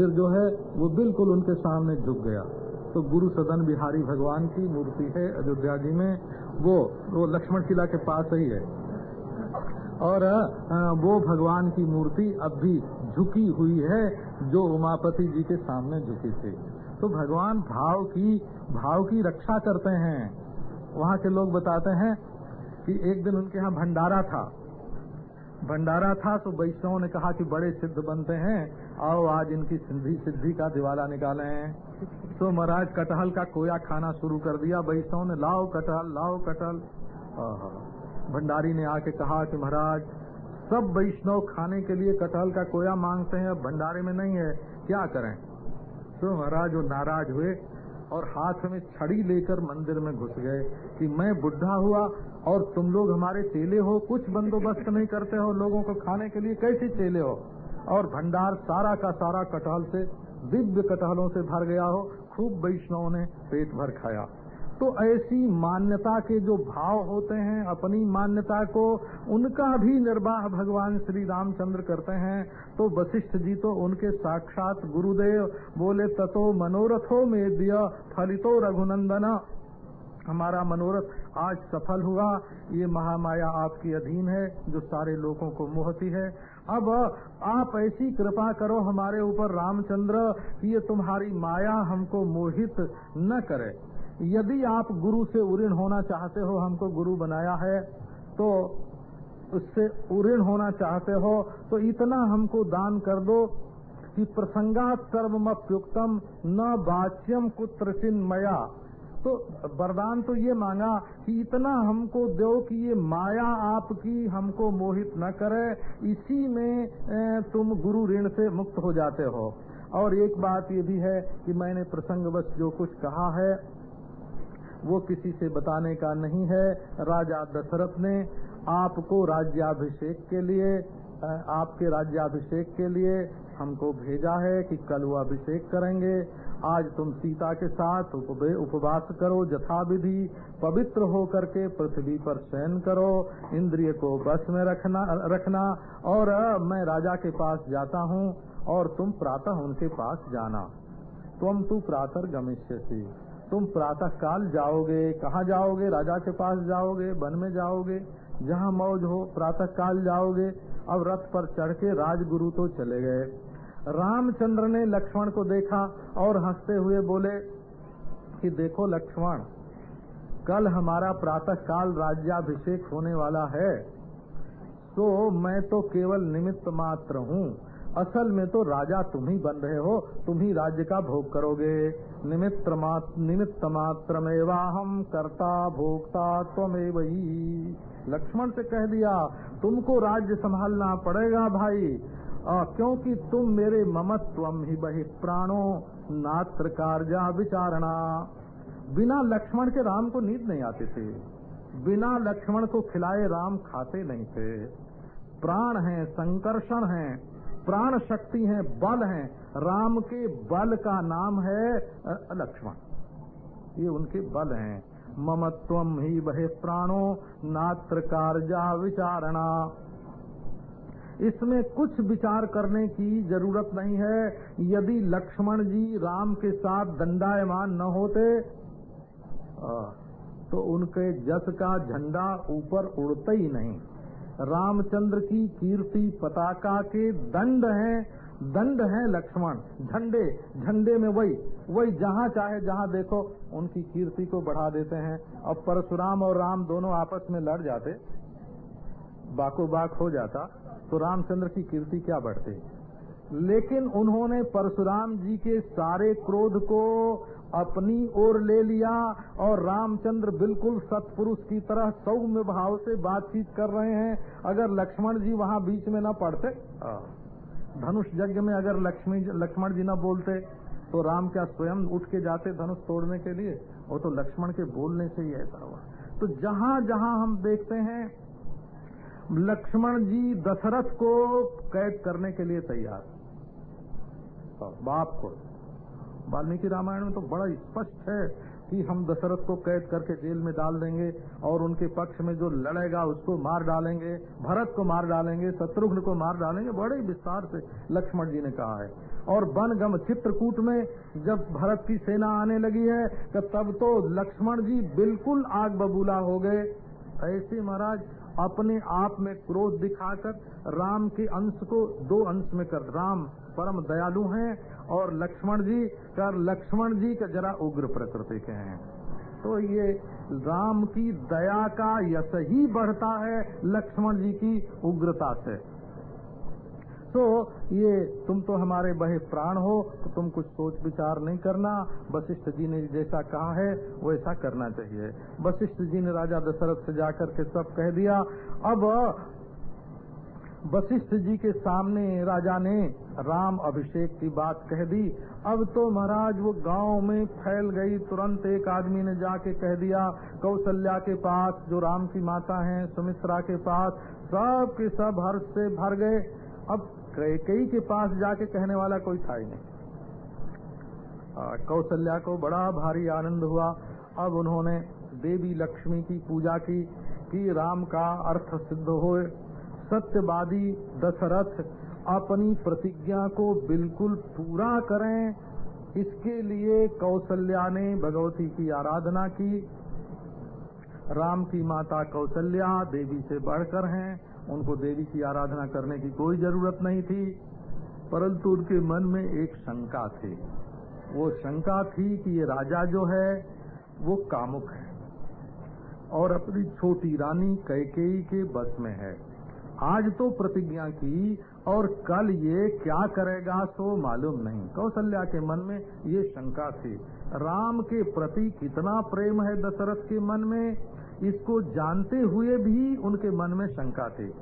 सिर जो है, वो बिल्कुल उनके सामने झुक गया। तो गुरु सदन बिहारी भगवान की मूर्ति है अयोध्या जी में। वो वो लक्ष्मण किला के पास ही है। और वो भगवान की मूर्ति अब भी झुकी हुई है, जो उमापति जी के सामने झुकी थी। तो भगवान भाव की भाव की रक्षा करते हैं। वहाँ के लोग बताते हैं कि एक दिन उनके यहाँ भंडारा था। भंडारा था तो वैष्णव ने कहा कि बड़े सिद्ध बनते हैं। आओ आज इनकी सिद्धि सिद्धि का दिवाला निकाले। हैं तो महाराज, कटहल का कोया खाना शुरू कर दिया। वैष्णव ने, लाओ कटहल लाओ कटहल। भंडारी ने आके कहा कि महाराज, सब वैष्णव खाने के लिए कटहल का कोया मांगते हैं, अब भंडारे में नहीं है। क्या करें? तो महाराज वो नाराज़ हुए और हाथ में छड़ी लेकर मंदिर में घुस गए कि मैं बुढ़ा हुआ और तुम लोग हमारे चेले हो, कुछ बंदोबस्त नहीं करते हो लोगों को खाने के लिए, कैसे चेले हो? और भंडार सारा का सारा कटहल से, दिव्य कटहलों से भर गया हो, खूब वैष्णव ने पेट भर खाया। तो ऐसी मान्यता के जो भाव होते हैं, अपनी मान्यता को, उनका भी निर्वाह भगवान श्री रामचंद्र करते हैं। तो वशिष्ठ जी तो उनके साक्षात गुरुदेव बोले, ततो मनोरथो में दिया फलितो रघुनंदन। हमारा मनोरथ आज सफल हुआ। ये महामाया आपकी अधीन है, जो सारे लोगों को मोहती है। अब आप ऐसी कृपा करो हमारे ऊपर, रामचंद्र, कि ये तुम्हारी माया हमको मोहित न करे। यदि आप गुरु से उऋण होना चाहते हो, हमको गुरु बनाया है तो उससे उऋण होना चाहते हो तो इतना हमको दान कर दो कि प्रसंगात सर्वमप्युक्तम न वाच्यम कुत्र मया तो वरदान तो ये मांगा कि इतना हमको दो कि ये माया आपकी हमको मोहित न करे, इसी में तुम गुरु ऋण से मुक्त हो जाते हो। और एक बात ये भी है कि मैंने प्रसंगवश जो कुछ कहा है, वो किसी से बताने का नहीं है। राजा दशरथ ने आपको राज्याभिषेक के लिए आपके राज्याभिषेक के लिए हमको भेजा है कि कल वो अभिषेक करेंगे। आज तुम सीता के साथ उपवास करो जथा विधि पवित्र हो करके पृथ्वी पर शयन करो, इंद्रिय को बस में रखना रखना, और मैं राजा के पास जाता हूँ, और तुम प्रातः उनके पास जाना। तुम तू प्रातः गमिष्य तुम प्रातः काल जाओगे। कहाँ जाओगे? राजा के पास जाओगे, वन में जाओगे। जहाँ मौज हो, प्रातः काल जाओगे। अब रथ पर चढ़ के राजगुरु तो चले गए। रामचंद्र ने लक्ष्मण को देखा और हँसते हुए बोले कि देखो लक्ष्मण, कल हमारा प्रातः काल राज्याभिषेक होने वाला है तो मैं तो केवल निमित्त मात्र हूँ। असल में तो राजा तुम ही बन रहे हो, तुम ही राज्य का भोग करोगे। निमित्त मात्र निमित्त मात्र हम करता भोगता त्वमेव। ही लक्ष्मण से कह दिया, तुमको राज्य संभालना पड़ेगा भाई आ, क्योंकि तुम मेरे ममत्व ही बही प्राणो नात्र कार्या विचारणा। बिना लक्ष्मण के राम को नींद नहीं आते थे। बिना लक्ष्मण को खिलाए राम खाते नहीं थे। प्राण है संकर्षण है प्राण शक्ति है बल है। राम के बल का नाम है लक्ष्मण। ये उनके बल हैं। ममत्व ही बहे प्राणो नात्र कार्या विचारणा। इसमें कुछ विचार करने की ज़रूरत नहीं है। यदि लक्ष्मण जी राम के साथ दंडायमान न होते तो उनके जस का झंडा ऊपर उड़ता ही नहीं। रामचंद्र की कीर्ति पताका के दंड हैं दंड हैं लक्ष्मण। झंडे झंडे में वही वही जहाँ चाहे जहाँ देखो, उनकी कीर्ति को बढ़ा देते हैं। अब परशुराम और राम दोनों आपस में लड़ जाते, बाको बाक हो जाता। तो रामचंद्र की कीर्ति क्या बढ़ती लेकिन उन्होंने परशुराम जी के सारे क्रोध को अपनी ओर ले लिया और रामचंद्र बिल्कुल सतपुरुष की तरह सौम्य भाव से बातचीत कर रहे हैं। अगर लक्ष्मण जी वहाँ बीच में न पड़ते धनुष यज्ञ में अगर लक्ष्मी लक्ष्मण जी न बोलते तो राम क्या स्वयं उठ के जाते धनुष तोड़ने के लिए? वो तो लक्ष्मण के बोलने से ही ऐसा हुआ। तो जहाँ जहाँ हम देखते हैं लक्ष्मण जी दशरथ को कैद करने के लिए तैयार। बाप को। वाल्मीकि रामायण में तो बड़ा स्पष्ट है कि हम दशरथ को कैद करके जेल में डाल देंगे और उनके पक्ष में जो लड़ेगा उसको मार डालेंगे, भरत को मार डालेंगे, शत्रुघ्न को मार डालेंगे, बड़े विस्तार से लक्ष्मण जी ने कहा है। और बनगम चित्रकूट में जब भरत की सेना आने लगी है तो तब तो लक्ष्मण जी बिल्कुल आग बबूला हो गए। ऐसे महाराज अपने आप में क्रोध दिखाकर राम के अंश को दो अंश में कर। राम परम दयालु हैं और लक्ष्मण जी कर लक्ष्मण जी का जरा उग्र प्रकृति के हैं। तो ये राम की दया का यश ही बढ़ता है लक्ष्मण जी की उग्रता से। तो ये तुम तो हमारे बहे प्राण हो तो तुम कुछ सोच विचार नहीं करना। वशिष्ठ जी ने जैसा कहा है, वैसा करना चाहिए। वशिष्ठ जी ने राजा दशरथ से जाकर के सब कह दिया, अब वशिष्ठ जी के सामने राजा ने राम अभिषेक की बात कह दी। अब तो महाराज वो गाँव में फैल गई, तुरंत एक आदमी ने जाके कह दिया, कौशल्या के पास, जो राम की माता हैं, सुमित्रा के पास, सब के सब हर्ष से भर गए। अब कई के पास जाके कहने वाला कोई था ही नहीं। कौशल्या को बड़ा भारी आनंद हुआ। अब उन्होंने देवी लक्ष्मी की पूजा की, कि राम का अर्थ सिद्ध हो सत्यवादी दशरथ अपनी प्रतिज्ञा को बिल्कुल पूरा करें। इसके लिए कौशल्या ने भगवती की आराधना की। राम की माता कौशल्या देवी से बढ़कर हैं। उनको देवी की आराधना करने की कोई ज़रूरत नहीं थी, परंतु उनके मन में एक शंका थी। वो शंका थी कि ये राजा जो है, वो कामुक है और अपनी छोटी रानी कैकेयी के बस में है। आज तो प्रतिज्ञा की, और कल ये क्या करेगा सो मालूम नहीं। कौशल्या के मन में ये शंका थी। राम के प्रति कितना प्रेम है दशरथ के मन में? इसको जानते हुए भी उनके मन में शंका थी।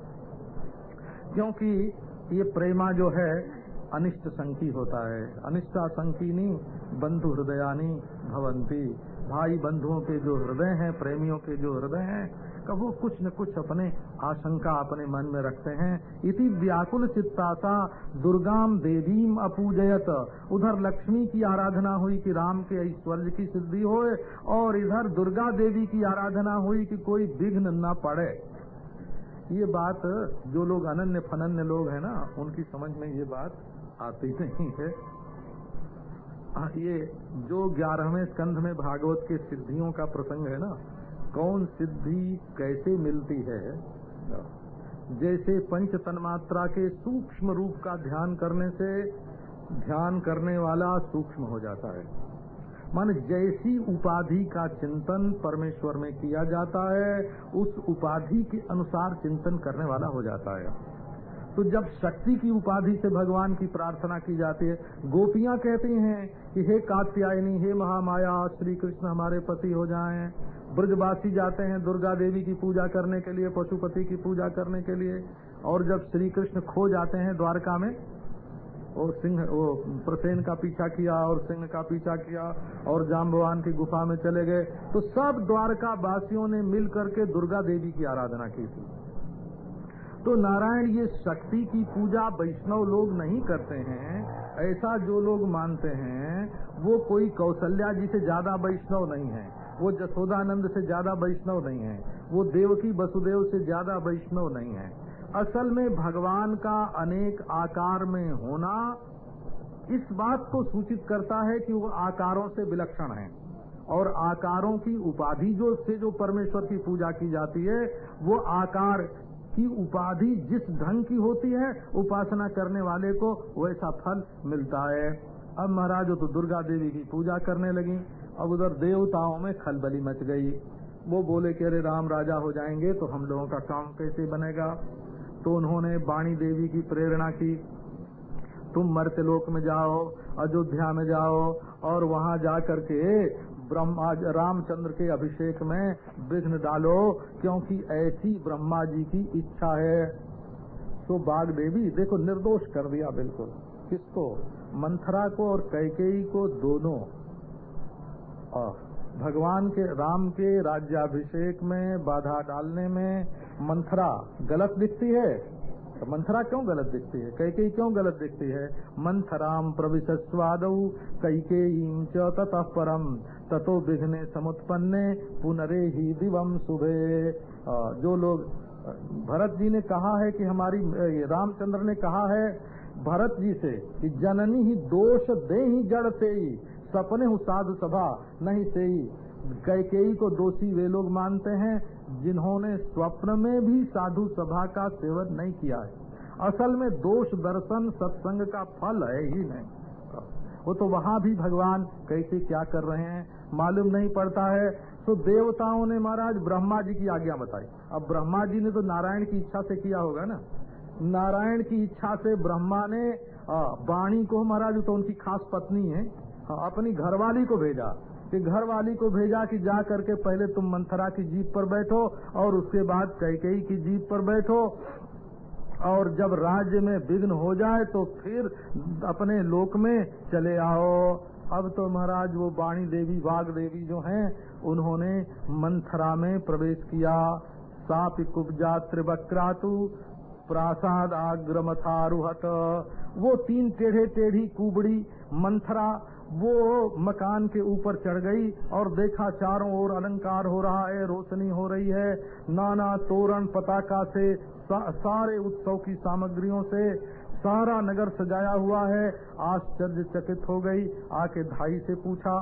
क्योंकि ये प्रेमा जो है, अनिष्ट संकी होता है। अनिष्टा संकीनी, बंधु हृदयानी भवंती। भाई बंधुओं के जो हृदय हैं, प्रेमियों के जो हृदय हैं का वो कुछ न कुछ अपने आशंका अपने मन में रखते हैं। इति व्याकुल चित्तासा दुर्गाम देवीम अपूजयत। उधर लक्ष्मी की आराधना हुई कि राम के ऐश्वर्य की सिद्धि हो और इधर दुर्गा देवी की आराधना हुई कि कोई विघ्न न पड़े। ये बात जो लोग अनन्य फनन्य लोग हैं ना, उनकी समझ में ये बात आती नहीं है। ये जो ग्यारहवें स्कंध में भागवत के सिद्धियों का प्रसंग है ना कौन सिद्धि कैसे मिलती है? जैसे पंच तन्मात्रा के सूक्ष्म रूप का ध्यान करने से ध्यान करने वाला सूक्ष्म हो जाता है। मान जैसी उपाधि का चिंतन परमेश्वर में किया जाता है, उस उपाधि के अनुसार चिंतन करने वाला हो जाता है। तो जब शक्ति की उपाधि से भगवान की प्रार्थना की जाती है, गोपियाँ कहती हैं कि, हे कात्यायनी, हे महामाया श्री कृष्ण हमारे पति हो जाएँ। ब्रजवासी जाते हैं दुर्गा देवी की पूजा करने के लिए, पशुपति की पूजा करने के लिए, और जब श्री कृष्ण खो जाते हैं द्वारका में, और सिंह, वो प्रसेन का पीछा किया, और सिंह का पीछा किया, और जाम्बवान की गुफा में चले गए तो सब द्वारका वासियों ने मिल करके दुर्गा देवी की आराधना की थी। तो नारायण, ये शक्ति की पूजा वैष्णव लोग नहीं करते हैं, ऐसा जो लोग मानते हैं, वो कोई कौशल्या जी से ज़्यादा वैष्णव नहीं है। वो जसोदानंद से ज़्यादा वैष्णव नहीं है। वो देवकी वसुदेव से ज़्यादा वैष्णव नहीं है। असल में भगवान का अनेक आकार में होना इस बात को सूचित करता है कि वो आकारों से विलक्षण है। और आकारों की उपाधि जो से जो परमेश्वर की पूजा की जाती है, वो आकार की उपाधि जिस ढंग की होती है, उपासना करने वाले को वैसा फल मिलता है। अब महाराज तो दुर्गा देवी की पूजा करने लगी। अब उधर देवताओं में खलबली मच गई। वो बोले कि अरे राम राजा हो जाएँगे तो हम लोगों का काम कैसे बनेगा? तो उन्होंने बाणी देवी की प्रेरणा की। तुम मर्त्यलोक में जाओ, अयोध्या में जाओ और वहाँ जा करके ब्रह्मा, रामचंद्र के अभिषेक में विघ्न डालो, क्योंकि ऐसी ब्रह्मा जी की इच्छा है। तो बाघ देवी, देखो निर्दोष कर दिया बिल्कुल। किसको? मंथरा को और कैकेयी को, दोनों। भगवान के, राम के राज्याभिषेक में बाधा डालने में मंथरा गलत दिखती है? तो मंथरा क्यों गलत दिखती है? कई कई क्यों गलत दिखती है? मंथराम प्रविशस्वाद कई के ततः परम। ततो विघ्ने समुत्पन्ने पुनरे ही दिवम सुबह जो लोग भरत जी ने कहा है कि हमारी रामचंद्र ने कहा है, भरत जी से कि जननी ही दोष दे ही जड़ से ही। सपने हूँ साधु सभा, नहीं से ही कैकेयी को दोषी वे लोग मानते हैं, जिन्होंने स्वप्न में भी साधु सभा का सेवन नहीं किया है। असल में दोष दर्शन सत्संग का फल है ही नहीं। वो तो वहाँ भी भगवान कैसे क्या कर रहे हैं, मालूम नहीं पड़ता है। तो देवताओं ने महाराज ब्रह्मा जी की आज्ञा बताई। अब ब्रह्मा जी ने तो नारायण की इच्छा से किया होगा ना। नारायण की इच्छा से ब्रह्मा ने वाणी को महाराज तो उनकी खास पत्नी है। अपनी घरवाली को भेजा। कि घरवाली को भेजा कि जा करके पहले तुम मंथरा की जीप पर बैठो और उसके बाद कैकेयी की जीप पर बैठो। और जब राज्य में विघ्न हो जाए तो फिर अपने लोक में चले आओ। अब तो महाराज वो वाणी देवी बाघ देवी जो हैं, उन्होंने मंथरा में प्रवेश किया। साप कुब्जा त्रिवक्रातु प्रासाद आग्रमथारुहत वो तीन टेढ़े टेढ़ी कुबड़ी मंथरा वो मकान के ऊपर चढ़ गई और देखा चारों ओर अलंकार हो रहा है रोशनी हो रही है। नाना तोरण पताका से सा, सारे उत्सव की सामग्रियों से सारा नगर सजाया हुआ है। आश्चर्यचकित हो गई आके भाई से पूछा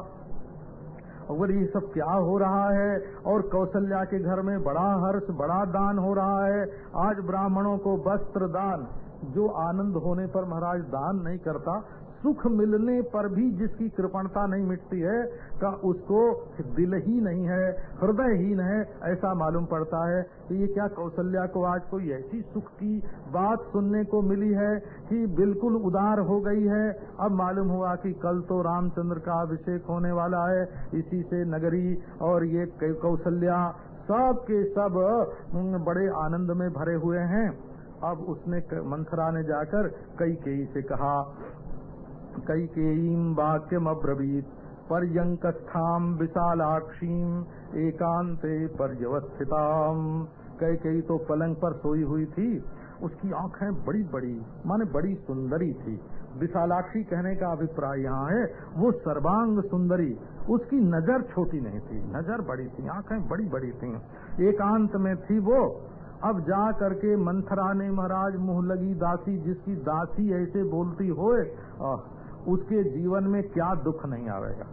अगर ये सब क्या हो रहा है? और कौशल्या के घर में बड़ा हर्ष बड़ा दान हो रहा है। आज ब्राह्मणों को वस्त्र दान जो आनंद होने पर महाराज दान नहीं करता सुख मिलने पर भी जिसकी कृपणता नहीं मिटती है, का उसको दिल ही नहीं है, हृदय हृदयहीन है, ऐसा मालूम पड़ता है। कि ये क्या कौशल्या को आज कोई ऐसी सुख की बात सुनने को मिली है कि बिल्कुल उदार हो गई है? अब मालूम हुआ कि कल तो रामचंद्र का अभिषेक होने वाला है। इसी से नगरी और ये कौशल्या सब के सब बड़े आनंद में भरे हुए हैं। अब उसने मंथरा ने जाकर कई कई से कहा कैकेयीं वाक्यमब्रवीत् पर्यङ्कस्थाम् विशालाक्षीम् एकांते पर्यवस्थिताम्। कई तो पलंग पर सोई हुई थी। उसकी आँखें बड़ी बड़ी, माने बड़ी सुंदरी थी। विशालाक्षी कहने का अभिप्राय यहाँ है, वो सर्वांग सुंदरी। उसकी नज़र छोटी नहीं थी, नज़र बड़ी थी, आँखें बड़ी बड़ी थी। एकांत में थी वो। अब जा करके मंथरा ने महाराज मुँह लगी दासी, जिसकी दासी ऐसे बोलती होए उसके जीवन में क्या दुख नहीं आवेगा।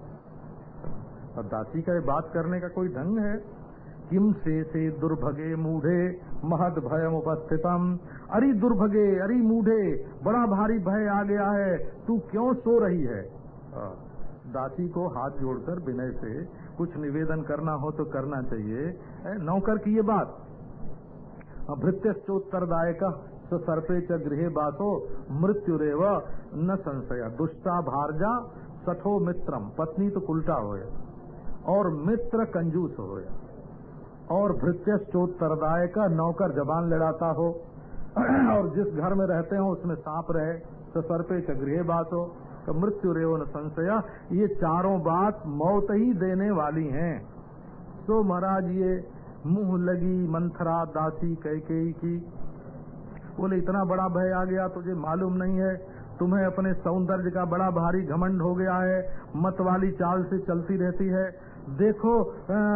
और दासी का ये बात करने का कोई ढंग है? किम से से दुर्भगे मूढ़े, महद भय उपस्थितम। अरे दुर्भगे, अरे मूढ़े, बड़ा भारी भय आ गया है, तू क्यों सो रही है? दासी को हाथ जोड़कर विनय से कुछ निवेदन करना हो तो करना चाहिए। नौकर की ये बात। भृत्यश्चोत्तरदायक सर्पे च गृह बासो मृत्युरेव न संशय। दुष्टा भारजा सठो मित्रम पत्नी तो उल्टा हो और मित्र कंजूस हो और भृत्यश्चोत्तरदाय का नौकर जबान लड़ाता हो। और जिस घर में रहते हो, उसमें सांप रहे तो सर्पे पे गृह बात। हो तो मृत्यु रेव न संशया। ये चारों बात मौत ही देने वाली हैं। तो महाराज, ये मुँह लगी मंथरा दासी कैकेयी की। बोले, इतना बड़ा भय आ गया, तुझे मालूम नहीं है। तुम्हें अपने सौंदर्य का बड़ा भारी घमंड हो गया है। मत वाली चाल से चलती रहती है। देखो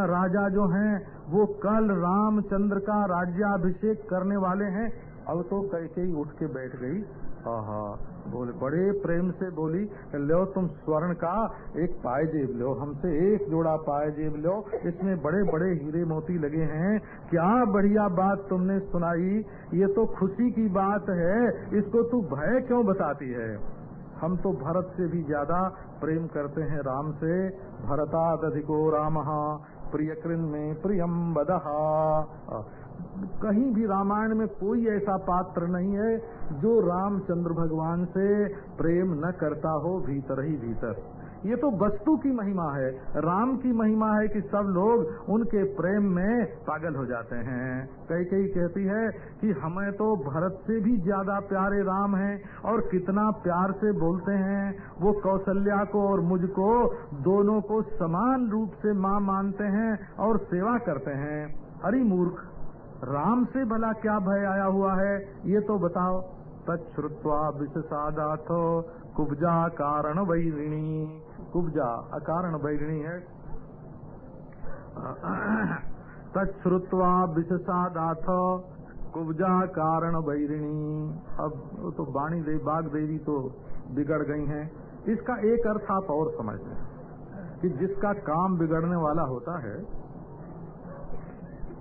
राजा जो हैं, वो कल रामचंद्र का राज्याभिषेक करने वाले हैं। अब तो कैसे ही उठ के बैठ गई। बोले, बड़े प्रेम से बोली, लो तुम स्वर्ण का एक पायजेब लो, हमसे एक जोड़ा पायजेब लो, इसमें बड़े बड़े हीरे मोती लगे हैं। क्या बढ़िया बात तुमने सुनाई, ये तो खुशी की बात है, इसको तू भय क्यों बताती है? हम तो भरत से भी ज़्यादा प्रेम करते हैं, राम से। भरताद अधिको राम प्रियकृन में प्रियम बदहा कहीं भी रामायण में कोई ऐसा पात्र नहीं है जो रामचंद्र भगवान से प्रेम न करता हो भीतर ही भीतर। ये तो वस्तु की महिमा है, राम की महिमा है कि सब लोग उनके प्रेम में पागल हो जाते हैं। कई कई कहती है कि हमें तो भरत से भी ज़्यादा प्यारे राम हैं और कितना प्यार से बोलते हैं। वो कौशल्या को और मुझको दोनों को समान रूप से माँ मानते हैं और सेवा करते हैं। अरे मूर्ख राम से भला क्या भय आया हुआ है? ये तो बताओ। तत्श्रुत्वा विषसादाथ कुब्जा कारण वैरिणी। कुब्जा अकारण वैरिणी है। तत्श्रुत्वा विषसादाथ कुब्जा कारण बैरिणी अब तो बाणी देवी बाघ देवी तो बिगड़ गई हैं। इसका एक अर्थ आप और समझ लें कि जिसका काम बिगड़ने वाला होता है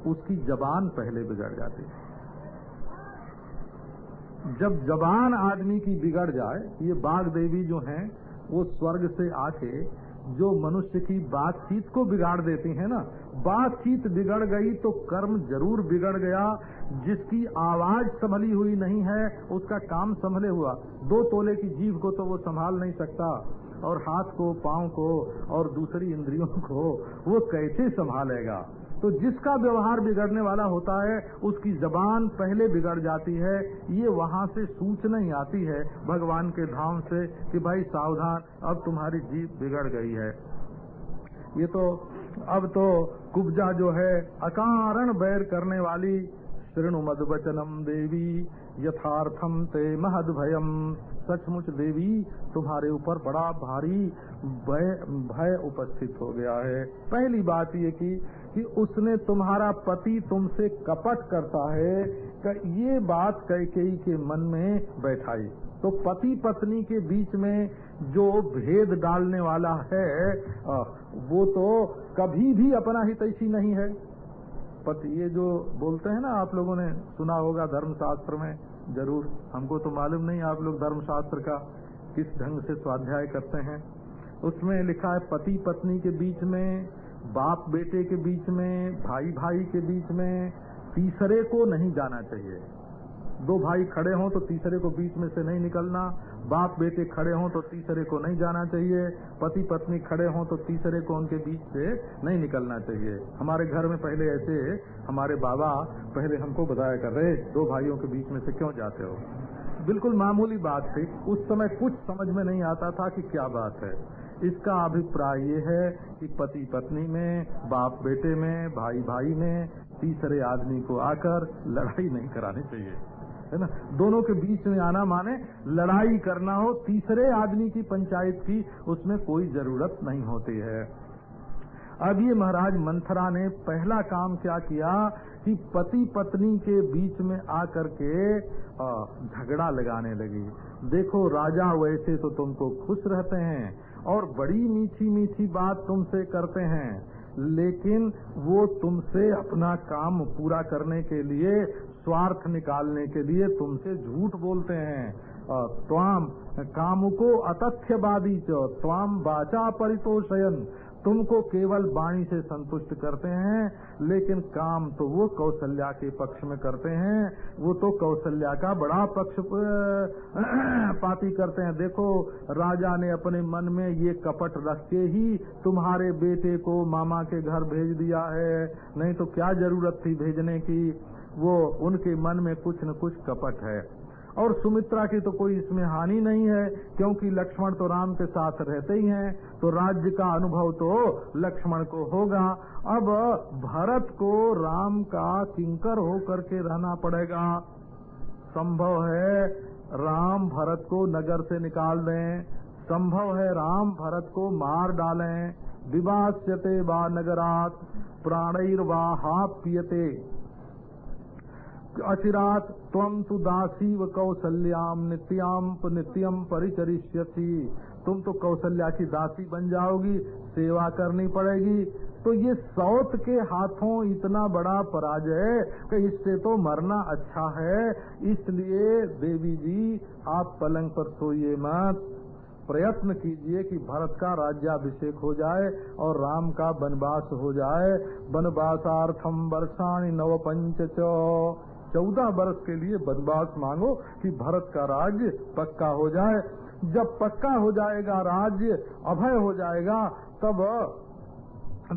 उसकी जबान पहले बिगड़ जाती है। जब जबान आदमी की बिगड़ जाए, ये बाघ देवी जो हैं, वो स्वर्ग से आके जो मनुष्य की बातचीत को बिगाड़ देती है ना, बातचीत बिगड़ गई तो कर्म ज़रूर बिगड़ गया। जिसकी आवाज़ संभली हुई नहीं है, उसका काम संभले हुआ। दो तोले की जीव को तो वो संभाल नहीं सकता, और हाथ को, पाँव को, और दूसरी इंद्रियों को वो कैसे संभालेगा? तो जिसका व्यवहार बिगड़ने वाला होता है, उसकी जबान पहले बिगड़ जाती है। ये वहाँ से सूचना ही आती है भगवान के धाम से कि भाई सावधान, अब तुम्हारी जीत बिगड़ गई है। ये तो अब तो कुब्जा जो है, अकारण बैर करने वाली श्रृणु मधुवचनम देवी। यथार्थम ते महद भयम सचमुच देवी, तुम्हारे ऊपर बड़ा भारी भय उपस्थित हो गया है। पहली बात ये की, कि उसने तुम्हारा पति तुमसे कपट करता है ये बात कैकेयी के मन में बैठाई। तो पति पत्नी के बीच में जो भेद डालने वाला है वो तो कभी भी अपना हितैषी नहीं है। पति ये जो बोलते हैं ना, आप लोगों ने सुना होगा धर्मशास्त्र में, ज़रूर, हमको तो मालूम नहीं आप लोग धर्मशास्त्र का किस ढंग से स्वाध्याय करते हैं। उसमें लिखा है, पति पत्नी के बीच में, बाप बेटे के बीच में, भाई भाई के बीच में, तीसरे को नहीं जाना चाहिए। दो भाई खड़े हों तो तीसरे को बीच में से नहीं निकलना। बाप बेटे खड़े हों तो तीसरे को नहीं जाना चाहिए। पति पत्नी खड़े हों तो तीसरे को उनके बीच से नहीं निकलना चाहिए। हमारे घर में पहले ऐसे हमारे बाबा पहले हमको बताया कर रहे, दो भाइयों के बीच में से क्यों जाते हो? बिल्कुल मामूली बात थी। उस समय कुछ समझ में नहीं आता था कि क्या बात है। इसका अभिप्राय ये है कि पति पत्नी में, बाप बेटे में, भाई भाई में तीसरे आदमी को आकर लड़ाई नहीं करानी चाहिए। है ना? दोनों के बीच में आना माने लड़ाई करना हो, तीसरे आदमी की पंचायत की उसमें कोई ज़रूरत नहीं होती है। अब ये महाराज मंथरा ने पहला काम क्या किया कि पति पत्नी के बीच में आकर के झगड़ा लगाने लगी। देखो, राजा वैसे तो तुमको खुश रहते हैं और बड़ी मीठी मीठी बात तुमसे करते हैं, लेकिन वो तुमसे अपना काम पूरा करने के लिए स्वार्थ निकालने के लिए तुमसे झूठ बोलते हैं। त्वाम काम को अतथ्यवादी चो त्वाम बाचा परितोषयन। तुमको केवल वाणी से संतुष्ट करते हैं, लेकिन काम तो वो कौशल्या के पक्ष में करते हैं। वो तो कौशल्या का बड़ा पक्ष पाती करते हैं। देखो, राजा ने अपने मन में ये कपट रख के ही तुम्हारे बेटे को मामा के घर भेज दिया है। नहीं तो क्या ज़रूरत थी भेजने की? वो उनके मन में कुछ न कुछ कपट है। और सुमित्रा की तो कोई इसमें हानि नहीं है, क्योंकि लक्ष्मण तो राम के साथ रहते ही हैं तो राज्य का अनुभव तो लक्ष्मण को होगा। अब भरत को राम का किंकर होकर के रहना पड़ेगा। संभव है राम भरत को नगर से निकाल दें। संभव है राम भरत को मार डालें। विवास्यते व नगरात प्राणैर पियते अचिरात तम तु दासी व कौशल्याम नित्याम नित्यम परिचरिष्यसी। तुम तो कौशल्या की दासी बन जाओगी, सेवा करनी पड़ेगी। तो ये सौत के हाथों इतना बड़ा पराजय कि इससे तो मरना अच्छा है। इसलिए देवी जी, आप पलंग पर सोइए मत। प्रयत्न कीजिए कि भरत का राज्याभिषेक हो जाए और राम का वनवास हो जाए। वनवासार्थम वर्षाणी नव पंच चौदह वर्ष के लिए वनवास मांगो कि भरत का राज्य पक्का हो जाए। जब पक्का हो जाएगा राज्य, अभय हो जाएगा, तब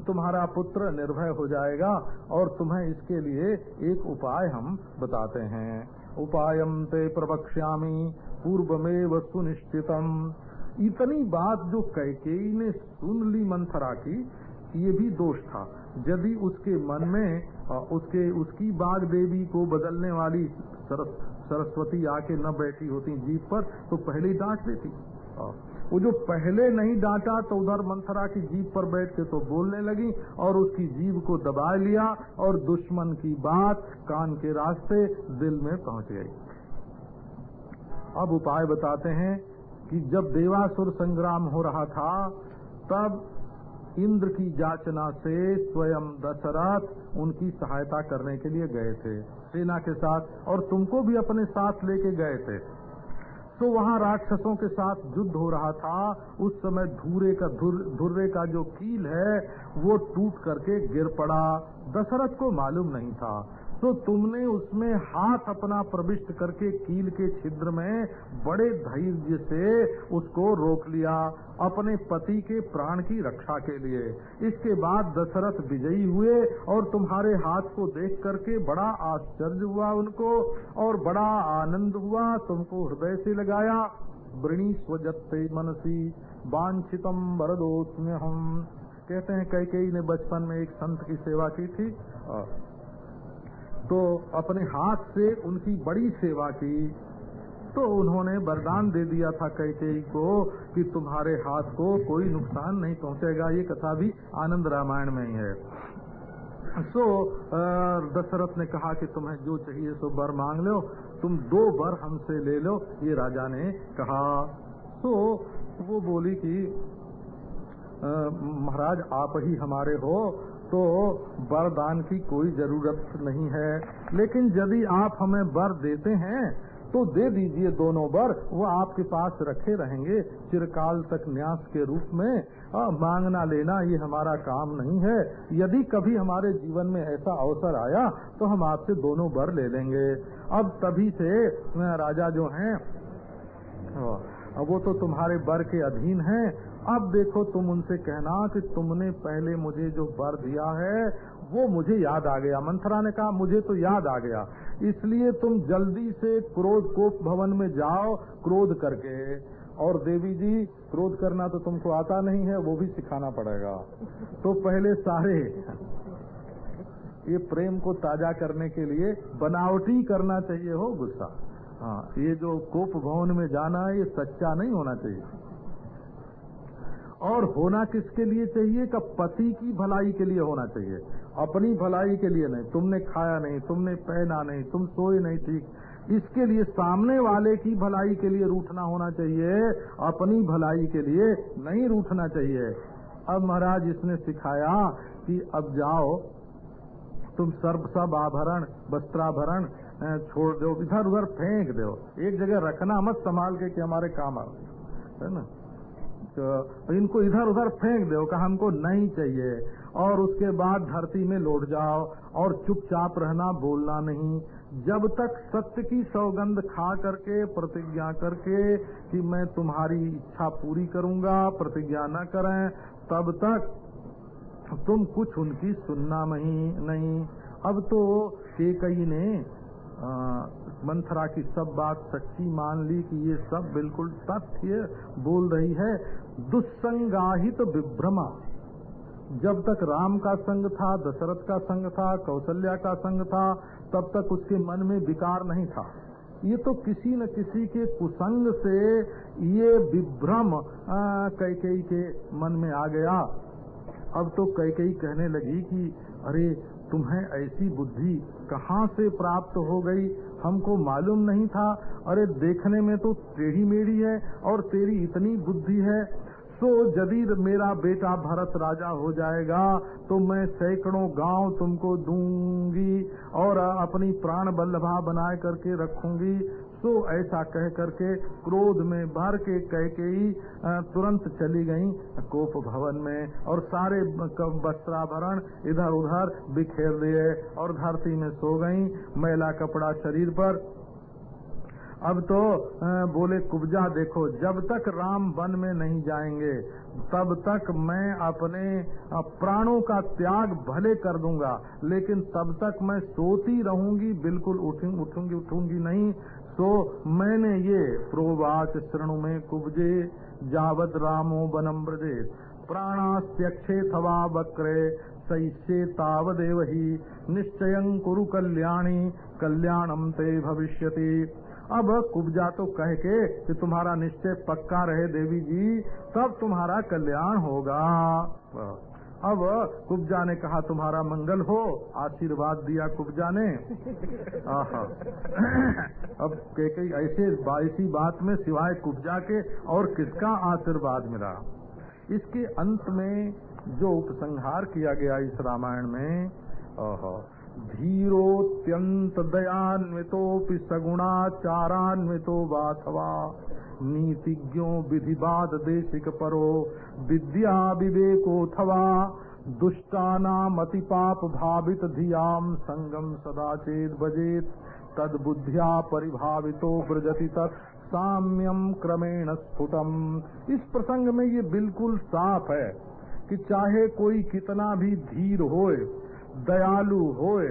तुम्हारा पुत्र निर्भय हो जाएगा और तुम्हें इसके लिए एक उपाय हम बताते हैं। उपायम ते प्रवक्ष्यामी पूर्व में सुनिश्चितम। इतनी बात जो कैकेयी ने सुन ली मंथरा की, ये भी दोष था। यदि उसके मन में उसके, उसकी बाघ देवी को बदलने वाली सरस्वती आके न बैठी होती जीप पर तो पहले डांट देती। वो जो पहले नहीं डांटा तो उधर मंथरा की जीभ पर बैठ के तो बोलने लगी और उसकी जीव को दबा लिया और दुश्मन की बात कान के रास्ते दिल में पहुँच गई। अब उपाय बताते हैं कि जब देवासुर संग्राम हो रहा था, तब इंद्र की जाचना से स्वयं दशरथ उनकी सहायता करने के लिए गए थे सेना के साथ और तुमको भी अपने साथ लेके गए थे। तो वहाँ राक्षसों के साथ युद्ध हो रहा था। उस समय धूरे का धुर, धुर्रे का जो कील है वो टूट करके गिर पड़ा। दशरथ को मालूम नहीं था। तो तुमने उसमें हाथ अपना प्रविष्ट करके कील के छिद्र में बड़े धैर्य से उसको रोक लिया, अपने पति के प्राण की रक्षा के लिए। इसके बाद दशरथ विजयी हुए और तुम्हारे हाथ को देख करके बड़ा आश्चर्य हुआ उनको और बड़ा आनंद हुआ, तुमको हृदय से लगाया, वृणी स्वजत्ते मनसी, वांछितम वरदोस्म्य हम कहते हैं कई कई ने बचपन में एक संत की सेवा की थी। तो अपने हाथ से उनकी बड़ी सेवा की। तो उन्होंने वरदान दे दिया था कैकेयी को कि तुम्हारे हाथ को कोई नुकसान नहीं पहुंचेगा। ये कथा भी आनंद रामायण में ही है। सो दशरथ ने कहा कि तुम्हें जो चाहिए सो बर मांग लो, तुम दो बर हमसे ले लो, ये राजा ने कहा। तो वो बोली कि महाराज, आप ही हमारे हो तो वरदान की कोई ज़रूरत नहीं है। लेकिन यदि आप हमें वर देते हैं तो दे दीजिए दोनों वर। वो आपके पास रखे रहेंगे। चिरकाल तक न्यास के रूप में आ, मांगना लेना ये हमारा काम नहीं है। यदि कभी हमारे जीवन में ऐसा अवसर आया तो हम आपसे दोनों वर ले लेंगे। अब तभी से राजा जो हैं वो तो तुम्हारे वर के अधीन हैं। अब देखो तुम उनसे कहना कि तुमने पहले मुझे जो वर दिया है, वो मुझे याद आ गया। मंथरा ने कहा, मुझे तो याद आ गया। इसलिए तुम जल्दी से क्रोध, कोप भवन में जाओ, क्रोध करके। और देवी जी, क्रोध करना तो तुमको आता नहीं है, वो भी सिखाना पड़ेगा। तो पहले सारे ये प्रेम को ताज़ा करने के लिए बनावटी करना चाहिए, हो गुस्सा। हाँ ये जो कोप भवन में जाना ये सच्चा नहीं होना चाहिए। और होना किसके लिए चाहिए? का पति की भलाई के लिए होना चाहिए। अपनी भलाई के लिए नहीं। तुमने खाया नहीं, तुमने पहना नहीं, तुम सोए नहीं ठीक। इसके लिए सामने वाले की भलाई के लिए रूठना होना चाहिए। अपनी भलाई के लिए नहीं रूठना चाहिए। अब महाराज, इसने सिखाया कि अब जाओ, तुम सर्व सब आभरण, वस्त्राभरण छोड़ दो इधर उधर फेंक दो। एक जगह रखना मत, संभाल के कि हमारे काम आ है ना? तो इनको इधर उधर फेंक दो कहा, हमको नहीं चाहिए। और उसके बाद धरती में लौट जाओ और चुपचाप रहना, बोलना नहीं। जब तक सत्य की सौगंध खा करके, प्रतिज्ञा करके कि मैं तुम्हारी इच्छा पूरी करूँगा, प्रतिज्ञा न करें, तब तक तुम कुछ उनकी सुनना नहीं नहीं। अब तो कई ने मंथरा की सब बात सच्ची मान ली कि ये सब बिल्कुल तथ्य बोल रही है। दुस्संगाहित विभ्रमा। जब तक राम का संग था, दशरथ का संग था, कौशल्या का संग था, तब तक उसके मन में विकार नहीं था। ये तो किसी न किसी के कुसंग से ये विभ्रम कैकई के मन में आ गया। अब तो कैकई कहने लगी कि, अरे, तुम्हें ऐसी बुद्धि कहाँ से प्राप्त हो गई, हमको मालूम नहीं था। अरे, देखने में तो टेढ़ी मेढ़ी है और तेरी इतनी बुद्धि है। सो यदि मेरा बेटा भरत राजा हो जाएगा तो मैं सैकड़ों गाँव तुमको दूँगी और अपनी प्राण बल्लभा बनाए करके रखूँगी। तो ऐसा कह करके क्रोध में भर के कह के ही तुरंत चली गई कोप भवन में और सारे वस्त्राभरण इधर उधर बिखेर दिए और धरती में सो गई मैला कपड़ा शरीर पर। अब तो बोले, कुब्जा देखो, जब तक राम वन में नहीं जाएँगे, तब तक मैं अपने प्राणों का त्याग भले कर दूँगा, लेकिन तब तक मैं सोती रहूँगी, बिल्कुल उठूँगी उठूँगी उठूँगी नहीं। तो मैंने ये प्रोवाच श्रणु में कुब्जे, जावत रामो बनम ब्रजे प्राणास्त्यक्षे थवा वक्रे, सैष्ये तावदेव ही। निश्चय कुरु कल्याणी कल्याणम ते भविष्यति। अब कुब्जा तो कह के कि तुम्हारा निश्चय पक्का रहे देवी जी, तब तुम्हारा कल्याण होगा। अब कुब्जा ने कहा तुम्हारा मंगल हो आशीर्वाद दिया कुब्जा ने। अब कई ऐसे ऐसी बात में सिवाय कुब्जा के और किसका आशीर्वाद मिला? इसके अंत में जो उपसंहार किया गया इस रामायण में धीरोत्यंत दयान्वितोपि सगुणाचारान्वितो वाथवा नीतिज्ञो विधिवाद देशिक परो, विद्या विवेकोथवा दुष्टानामति पाप भावित धियाम, संगम सदा चेत बजेत तद बुद्धिया परिभावितो ब्रजति तत् साम्यम क्रमेण स्फुटम। इस प्रसंग में ये बिल्कुल साफ़ है कि चाहे कोई कितना भी धीर होए, दयालु होए,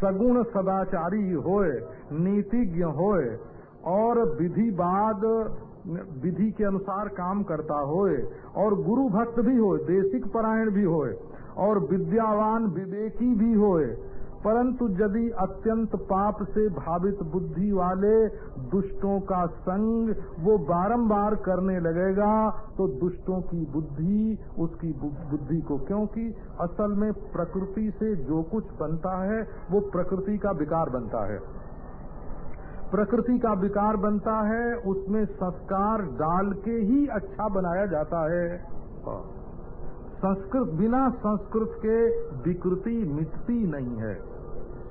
सगुण सदाचारी होए, नीतिज्ञ होए और विधिवाद विधि के अनुसार काम करता होए, और गुरु भक्त भी होए, देशिक परायण भी होए, और विद्यावान विवेकी भी होए। परंतु यदि अत्यंत पाप से भावित बुद्धि वाले दुष्टों का संग वो बारंबार करने लगेगा तो दुष्टों की बुद्धि, उसकी बुद्धि को क्योंकि असल में प्रकृति से जो कुछ बनता है, वो प्रकृति का विकार बनता है। प्रकृति का विकार बनता है, उसमें संस्कार डाल के ही अच्छा बनाया जाता है। संस्कृत, बिना संस्कृत के विकृति मिटती नहीं है।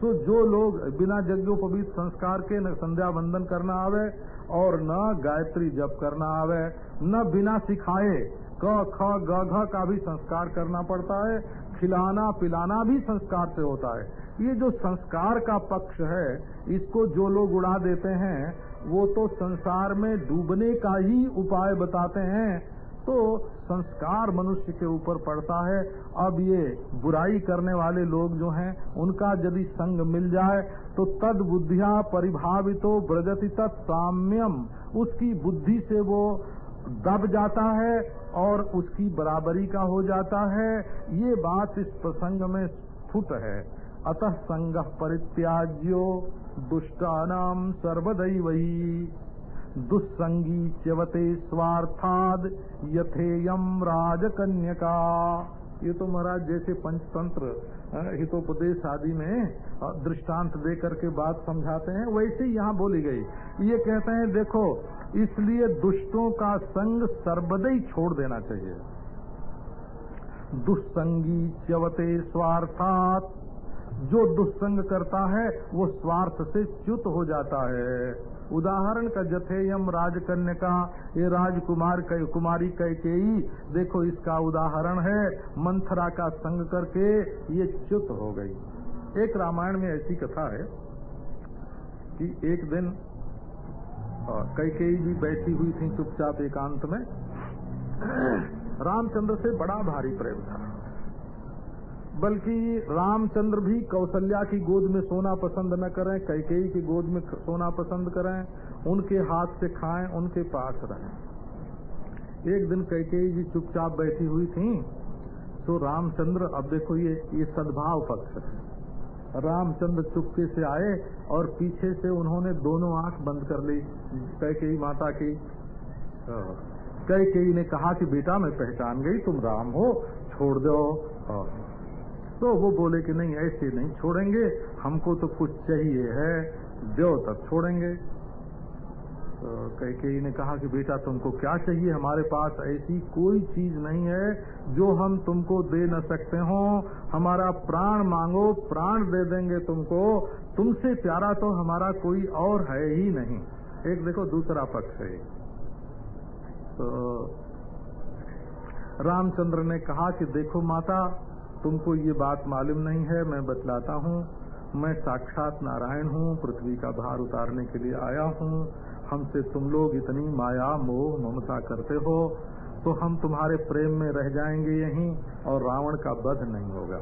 तो जो लोग बिना यज्ञोपवीत संस्कार के न संध्या वंदन करना आवे और न गायत्री जप करना आवे, न बिना सिखाए क, ख, ग, घ का भी संस्कार करना पड़ता है, खिलाना पिलाना भी संस्कार से होता है। ये जो संस्कार का पक्ष है, इसको जो लोग उड़ा देते हैं, वो तो संसार में डूबने का ही उपाय बताते हैं। तो संस्कार मनुष्य के ऊपर पड़ता है। अब ये बुराई करने वाले लोग जो हैं, उनका यदि संग मिल जाए तो तद बुद्धिया परिभावितो ब्रजति तत्साम्यम उसकी बुद्धि से वो दब जाता है और उसकी बराबरी का हो जाता है। ये बात इस प्रसंग में स्फुट है। अतः संग परित्याज्यो दुष्टानाम सर्वदैवही दुस्संगी च्यवते स्वार्थाद यथेयम राजकन्यका। ये तो महाराज जैसे पंचतंत्र हितोपदेश आदि में दृष्टांत दे करके बात समझाते हैं, वैसे ही यहाँ बोली गई। ये कहते हैं, देखो, इसलिए दुष्टों का संग सर्वदई छोड़ देना चाहिए। दुस्संगी च्यवते स्वार्थात जो दुस्संग करता है, वो स्वार्थ से च्युत हो जाता है। उदाहरण का जथेयम राजकन्या का, ये राजकुमार कई कुमारी कैकेयी देखो इसका उदाहरण है। मंथरा का संग करके ये च्युत हो गई। एक रामायण में ऐसी कथा है कि एक दिन कैकेयी जी बैठी हुई थी चुपचाप एकांत में। रामचंद्र से बड़ा भारी प्रेम था। बल्कि रामचंद्र भी कौशल्या की गोद में सोना पसंद न करें, कैकेयी की गोद में सोना पसंद करें, उनके हाथ से खाएँ, उनके पास रहें। एक दिन कैकेयी जी चुपचाप बैठी हुई थी तो रामचंद्र, अब देखो ये ये सद्भाव पक्ष है। रामचंद्र चुपके से आए और पीछे से उन्होंने दोनों आँख बंद कर ली, कैकेयी माता की। कैकेयी ने कहा कि, बेटा, मैं पहचान गई, तुम राम हो, छोड़ दो। तो वो बोले कि नहीं, ऐसे नहीं छोड़ेंगे, हमको तो कुछ चाहिए है दो तब छोड़ेंगे। तो कई ने कहा कि बेटा तुमको क्या चाहिए, हमारे पास ऐसी कोई चीज़ नहीं है जो हम तुमको दे न सकते हो। हमारा प्राण मांगो, प्राण दे देंगे तुमको। तुमसे प्यारा तो हमारा कोई और है ही नहीं। एक देखो, दूसरा पक्ष है। तो रामचंद्र ने कहा कि देखो माता तुमको ये बात मालूम नहीं है, मैं बतलाता हूँ। मैं साक्षात नारायण हूँ, पृथ्वी का भार उतारने के लिए आया हूँ। हमसे तुम लोग इतनी माया, मोह, ममता करते हो तो हम तुम्हारे प्रेम में रह जाएँगे यहीं, और रावण का वध नहीं होगा।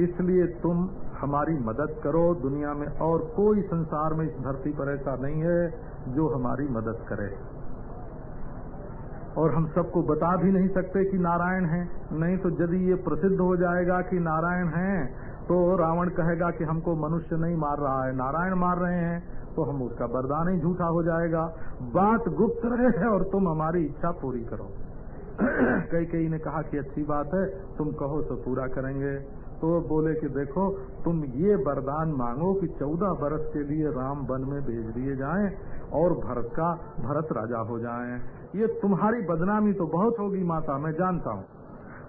इसलिए तुम हमारी मदद करो, दुनिया में और कोई संसार में इस धरती पर ऐसा नहीं है, जो हमारी मदद करे। और हम सबको बता भी नहीं सकते कि नारायण हैं। नहीं तो यदि ये प्रसिद्ध हो जाएगा कि नारायण हैं तो रावण कहेगा कि हमको मनुष्य नहीं मार रहा है, नारायण मार रहे हैं तो हम उसका वरदान ही झूठा हो जाएगा। बात गुप्त रहे और तुम हमारी इच्छा पूरी करो। कई कई ने कहा कि अच्छी बात है, तुम कहो तो पूरा करेंगे। तो बोले कि देखो, तुम ये वरदान मांगो कि चौदह वर्ष के लिए राम वन में भेज दिए जाएँ और भरत का, भरत राजा हो जाएँ। ये तुम्हारी बदनामी तो बहुत होगी माता, मैं जानता हूँ।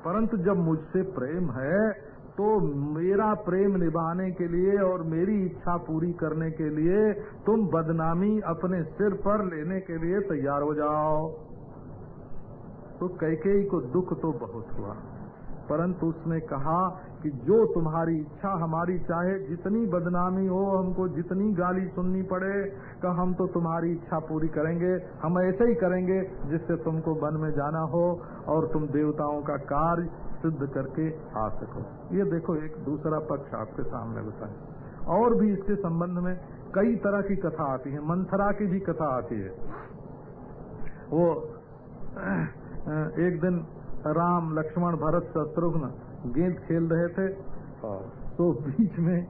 परंतु जब मुझसे प्रेम है तो मेरा प्रेम निभाने के लिए और मेरी इच्छा पूरी करने के लिए तुम बदनामी अपने सिर पर लेने के लिए तैयार हो जाओ। तो कैके को दुख तो बहुत हुआ। परंतु उसने कहा कि जो तुम्हारी इच्छा हमारी चाहे, जितनी बदनामी हो, हमको जितनी गाली सुननी पड़े, का हम तो तुम्हारी इच्छा पूरी करेंगे। हम ऐसे ही करेंगे जिससे तुमको वन में जाना हो और तुम देवताओं का कार्य सिद्ध करके आ सको। ये देखो, एक दूसरा पक्ष आपके सामने बताए और भी इसके संबंध में कई तरह की कथा आती है। मंथरा की भी कथा आती है। वो एक दिन राम लक्ष्मण भरत शत्रुघ्न गेंद खेल रहे थे। तो बीच में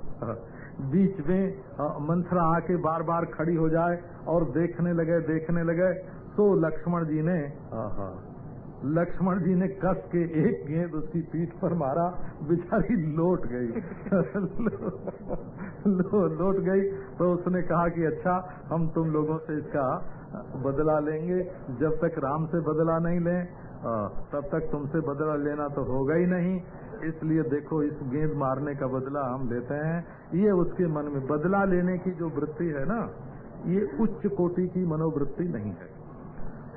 बीच में मंथरा आके बार बार खड़ी हो जाए और देखने लगे देखने लगे। तो लक्ष्मण जी ने लक्ष्मण जी ने कस के एक गेंद उसकी पीठ पर मारा बेचारी लौट गई। लो, लौट गई। तो उसने कहा कि अच्छा हम तुम लोगों से इसका बदला लेंगे जब तक राम से बदला नहीं लें। तब तक तुमसे बदला लेना तो होगा ही नहीं। इसलिए देखो इस गेंद मारने का बदला हम लेते हैं। ये उसके मन में बदला लेने की जो वृत्ति है ना ये उच्च कोटि की मनोवृत्ति नहीं है।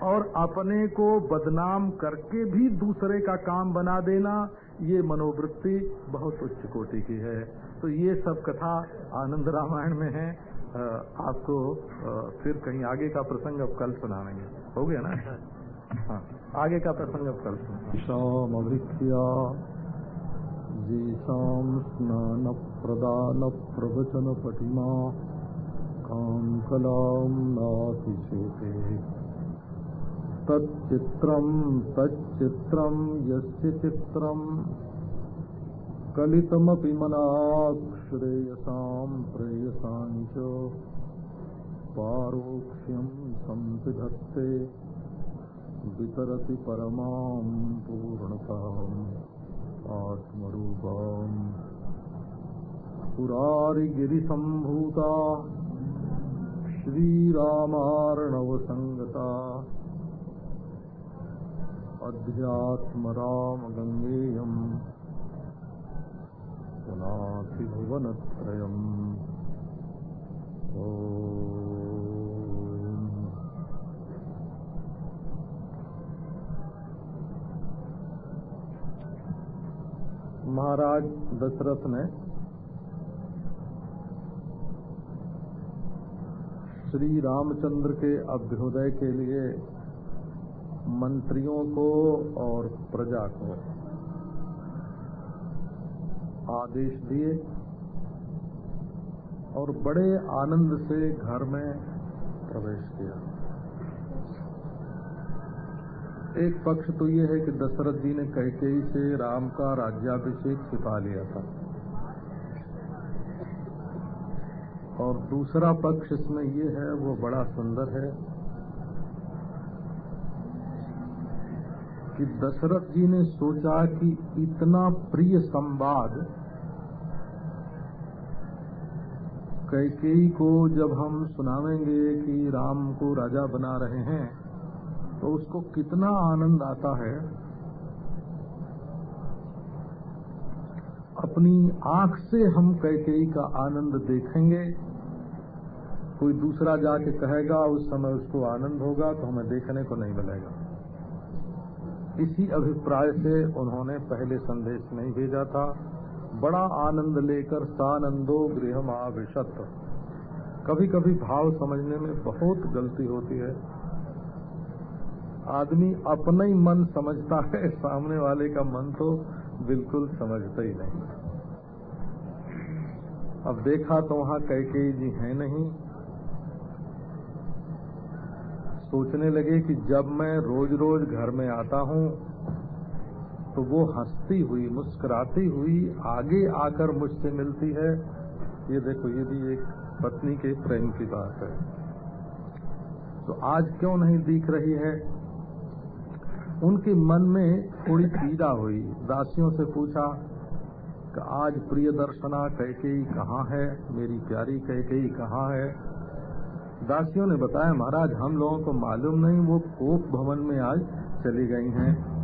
और अपने को बदनाम करके भी दूसरे का काम बना देना ये मनोवृत्ति बहुत उच्च कोटि की है। तो ये सब कथा आनंद रामायण में है। आपको फिर कहीं आगे का प्रसंग अब कल सुनाएँगे। हो गया ना? हाँ। आगे का प्रसंग अब कल शामभिख्या येषां स्नान प्रदान प्रवचन पटिमा कां कलां नातिशेते तच्चित्रं तच्चित्रं यस्य चित्रम् कलितमपि मनाक्श्रेयसां प्रेयसाञ्च पारोक्ष्यं सम्पिधत्ते वितरति परमां पूर्णताम् आत्मरूपाम्। पुरारिगिरिसम्भूता श्रीरामार्णवसङ्गता अध्यात्मरामगङ्गेयम् पुनातिभुवनत्रयम्। ओ महाराज दशरथ ने श्री रामचंद्र के अभ्युदय के लिए मंत्रियों को और प्रजा को आदेश दिए और बड़े आनंद से घर में प्रवेश किया। एक पक्ष तो ये है कि दशरथ जी ने कैकेयी से राम का राज्याभिषेक छिपा लिया था। और दूसरा पक्ष इसमें ये है, वो बड़ा सुंदर है कि दशरथ जी ने सोचा कि इतना प्रिय संवाद कैकेयी को जब हम सुनावेंगे कि राम को राजा बना रहे हैं तो उसको कितना आनंद आता है। अपनी आँख से हम कैकेयी का आनंद देखेंगे। कोई दूसरा जाके कहेगा, उस समय उसको आनंद होगा तो हमें देखने को नहीं मिलेगा। इसी अभिप्राय से उन्होंने पहले संदेश नहीं भेजा था। बड़ा आनंद लेकर सानंदो गृह आविशत कभी कभी भाव समझने में बहुत गलती होती है। आदमी अपना ही मन समझता है, सामने वाले का मन तो बिल्कुल समझता ही नहीं। अब देखा तो वहाँ कैके जी हैं नहीं। सोचने लगे कि जब मैं रोज रोज घर में आता हूँ तो वो हंसती हुई, मुस्कुराती हुई आगे आकर मुझसे मिलती है। ये देखो, ये भी एक पत्नी के प्रेम की बात है। तो आज क्यों नहीं दिख रही है? उनके मन में थोड़ी पीड़ा हुई। दासियों से पूछा कि आज प्रिय दर्शना कैकेयी कहाँ है? मेरी प्यारी कैकेयी कहाँ है? दासियों ने बताया, महाराज, हम लोगों को मालूम नहीं, वो कोप भवन में आज चली गई हैं।